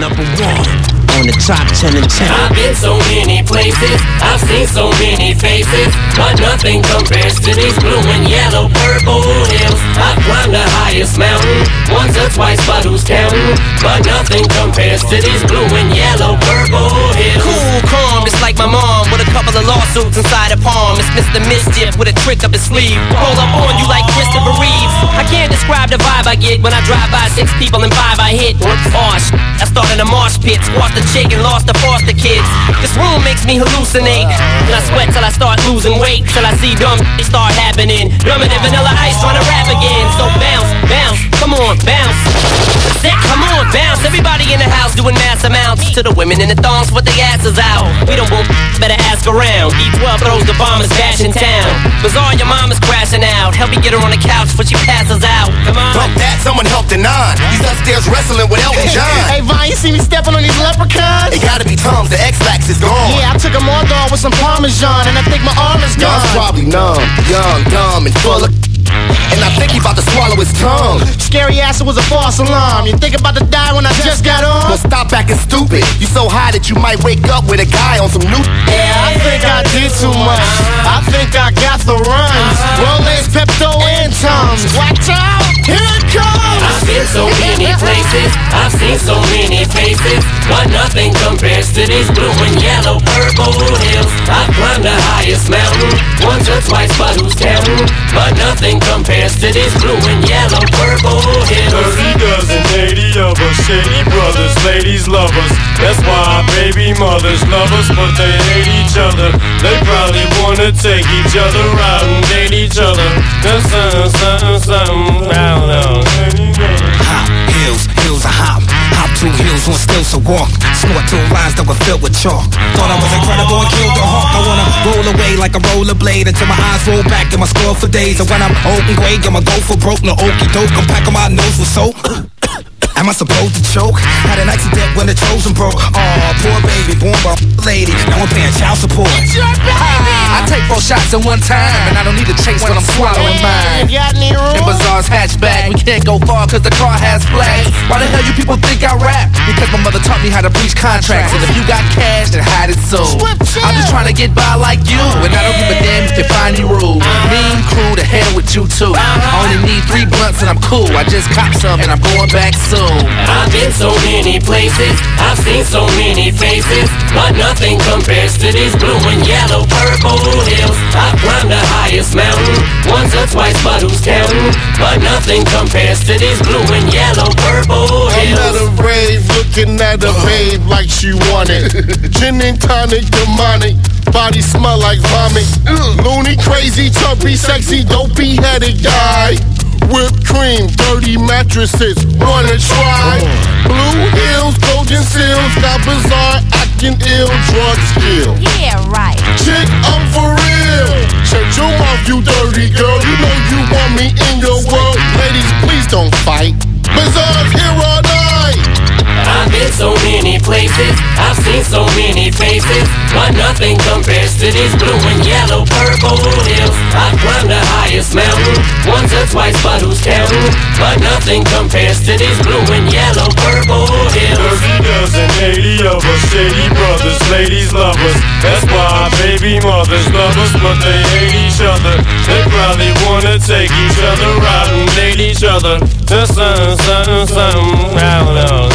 number one on the top 10 and 10. I've been so many places, I've seen so many faces, but nothing compares to these blue and yellow purple hills. I've climbed the highest mountain, once or twice, but who's counting? But nothing compares to these blue and yellow purple hills. Cool, calm, just like my mom, with a couple of lawsuits inside her palm. It's Mr. Mischief with a trick up his sleeve. Roll up on you like Christopher Reeves. I can't describe the vibe I get when I drive by six people and five I hit. Oh, sh- I started a mosh pit, squashed the chick and lost the foster kids. This room makes me hallucinate. And I sweat till I start losing weight. Till I see dumb shit start happening. Dumber than vanilla ice trying to rap again. So bounce, bounce, come on, bounce. Set, come on, bounce. Everybody in the house doing mass amounts. To the women in the thongs with their asses out. We don't want better ask around. D12 throws the bombers bash in town. Bizarre, your mom is crashing out. Help me get her on the couch before she passes out. Come on. Bump that, someone help the nine. He's upstairs wrestling with Elton John. Hey, Vine, you see me stepping on these leprechauns? It gotta be Tom's, the Ex-Lax is gone. Yeah, I took them all dog with some Parmesan, and I think my arm is gone. John's probably numb, young, dumb, and full of. And I think he about to swallow his tongue. Scary ass, it was a false alarm. You think about to die when I just got on? Well, stop acting stupid. You so high that you might wake up with a guy on some new. Yeah, I think I did too much. I think I got the runs. Rolaids, Pepto, and Tums. Watch out, here it comes. I've been so many places, I've seen so many faces, but nothing compares to these blue and yellow purple hills. I've climbed the highest mountain, once or twice, but who's counting? But nothing compares to these blue and yellow purple hills. Thirty dozen, eighty us, shady brothers, ladies love us. That's why baby mothers love us, but they hate each other. They probably wanna take each other out and date each other. That's something, something, something, I don't know. Hop, hills, hills I hop. Hop two hills on stilts to walk. Snort two lines that were filled with chalk. Thought I was incredible and killed the hawk. I wanna roll away like a rollerblade until my eyes roll back and my score for days. And when I'm old and gray, I'ma go for broke. No okey doke. I'm packing my nose with soap. Am I supposed to choke? Had an accident when the chosen broke. Aw, poor baby, born by a lady. Now I'm paying child support. It's your baby. I take four shots at one time, and I don't need to chase when I'm swallowing mine. You got any? In Bizarre's we can't go far cause the car has flags. Why the hell you people think I rap? Because my mother taught me how to breach contracts, and if you got cash, then hide it so. I'm just trying to get by like you, and I don't give a damn if you find me rude. Mean crew, to hell with you too. I only need three blunts and I'm cool. I just cop some and I'm going back soon. I've been so many places, I've seen so many faces, but nothing compares to these blue and yellow purple hills. I've highest mountain, once or twice, but who's counting? But nothing compares to these blue and yellow purple I'm at hills. a rave looking at a babe like she wanted. Gin and tonic, demonic. Body smell like vomit. Mm. Loony, crazy, chubby, sexy, dopey headed guy. Whipped cream, dirty mattresses, wanna try? Blue hills, golden seals, got bizarre, acting ill, drug skill. Yeah, right. Chick, you dirty girl. You know you want me in your world. Ladies, please don't fight. Bizarre here all night. I've been so many places, I've seen so many faces, but nothing compares to these blue and yellow purple hills. I've climbed the highest mountain, once or twice, but who's counting? But nothing compares to these blue and yellow purple hills. Thirty dozen, eighty of us, shady brothers, ladies love us. That's why baby mothers love us, but they hate each other. They probably wanna take each other out and date each other. That's something, something, something, I don't know.